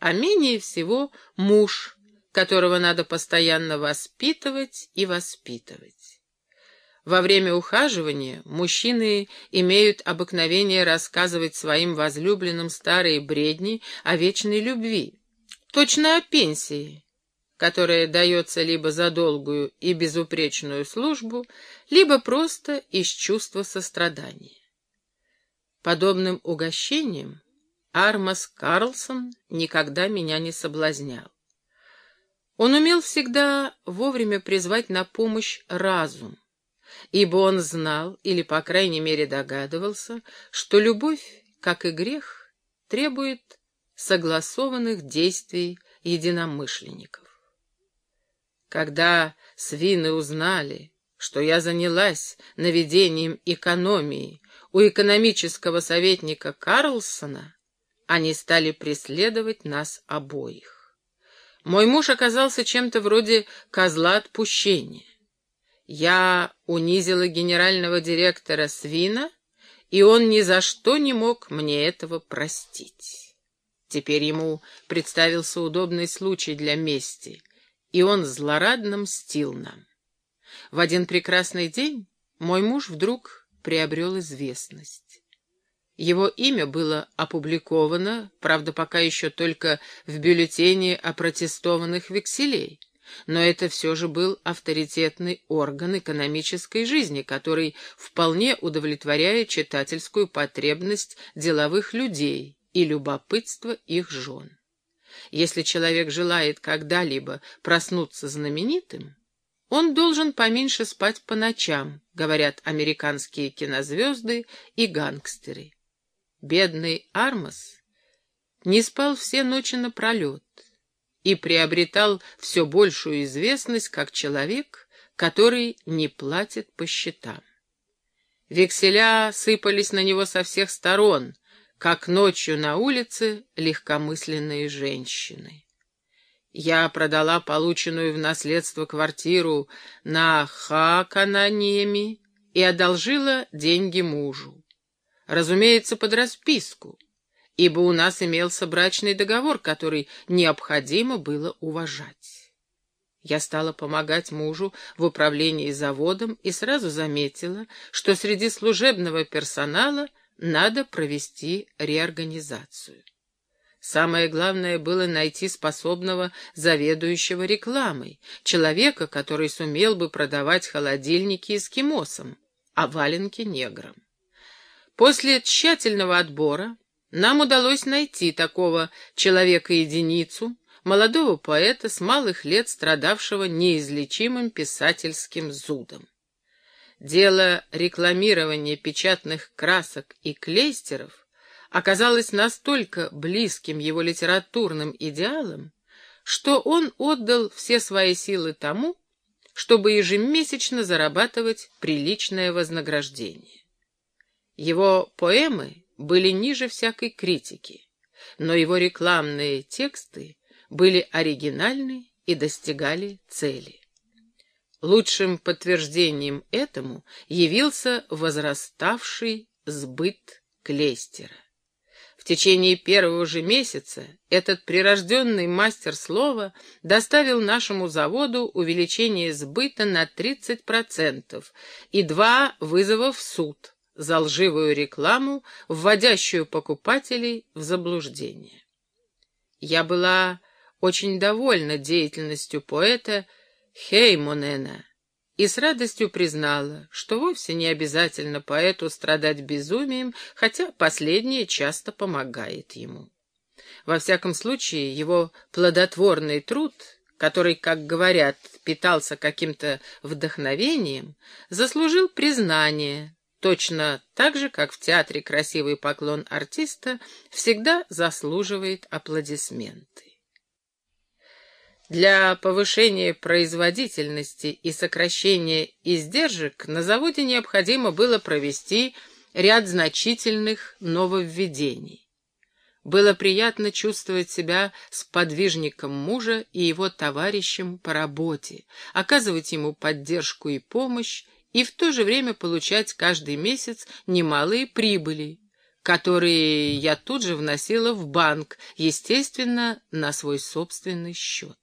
а менее всего муж, которого надо постоянно воспитывать и воспитывать. Во время ухаживания мужчины имеют обыкновение рассказывать своим возлюбленным старые бредни о вечной любви, точно о пенсии, которая дается либо за долгую и безупречную службу, либо просто из чувства сострадания. Подобным угощением Армас Карлсон никогда меня не соблазнял. Он умел всегда вовремя призвать на помощь разум, ибо он знал, или, по крайней мере, догадывался, что любовь, как и грех, требует согласованных действий единомышленников. Когда свины узнали, что я занялась наведением экономии у экономического советника Карлсона, они стали преследовать нас обоих. Мой муж оказался чем-то вроде козла отпущения. Я унизила генерального директора Свина, и он ни за что не мог мне этого простить. Теперь ему представился удобный случай для мести, и он злорадно мстил нам. В один прекрасный день мой муж вдруг приобрел известность. Его имя было опубликовано, правда, пока еще только в бюллетене о протестованных векселей но это все же был авторитетный орган экономической жизни, который вполне удовлетворяет читательскую потребность деловых людей и любопытство их жен. Если человек желает когда-либо проснуться знаменитым, он должен поменьше спать по ночам, говорят американские кинозвезды и гангстеры. Бедный Армас не спал все ночи напролет, и приобретал все большую известность как человек, который не платит по счетам. Векселя сыпались на него со всех сторон, как ночью на улице легкомысленные женщины. Я продала полученную в наследство квартиру на Хакананеми и одолжила деньги мужу. Разумеется, под расписку — ибо у нас имелся брачный договор, который необходимо было уважать. Я стала помогать мужу в управлении заводом и сразу заметила, что среди служебного персонала надо провести реорганизацию. Самое главное было найти способного заведующего рекламой, человека, который сумел бы продавать холодильники эскимосам, а валенки неграм. После тщательного отбора нам удалось найти такого человека-единицу, молодого поэта с малых лет страдавшего неизлечимым писательским зудом. Дело рекламирования печатных красок и клейстеров оказалось настолько близким его литературным идеалам, что он отдал все свои силы тому, чтобы ежемесячно зарабатывать приличное вознаграждение. Его поэмы были ниже всякой критики, но его рекламные тексты были оригинальны и достигали цели. Лучшим подтверждением этому явился возраставший сбыт клейстера. В течение первого же месяца этот прирожденный мастер слова доставил нашему заводу увеличение сбыта на 30% и два вызова в суд, за лживую рекламу, вводящую покупателей в заблуждение. Я была очень довольна деятельностью поэта Хеймонена и с радостью признала, что вовсе не обязательно поэту страдать безумием, хотя последнее часто помогает ему. Во всяком случае, его плодотворный труд, который, как говорят, питался каким-то вдохновением, заслужил признание, точно так же, как в театре красивый поклон артиста всегда заслуживает аплодисменты. Для повышения производительности и сокращения издержек на заводе необходимо было провести ряд значительных нововведений. Было приятно чувствовать себя сподвижником мужа и его товарищем по работе, оказывать ему поддержку и помощь и в то же время получать каждый месяц немалые прибыли, которые я тут же вносила в банк, естественно, на свой собственный счет.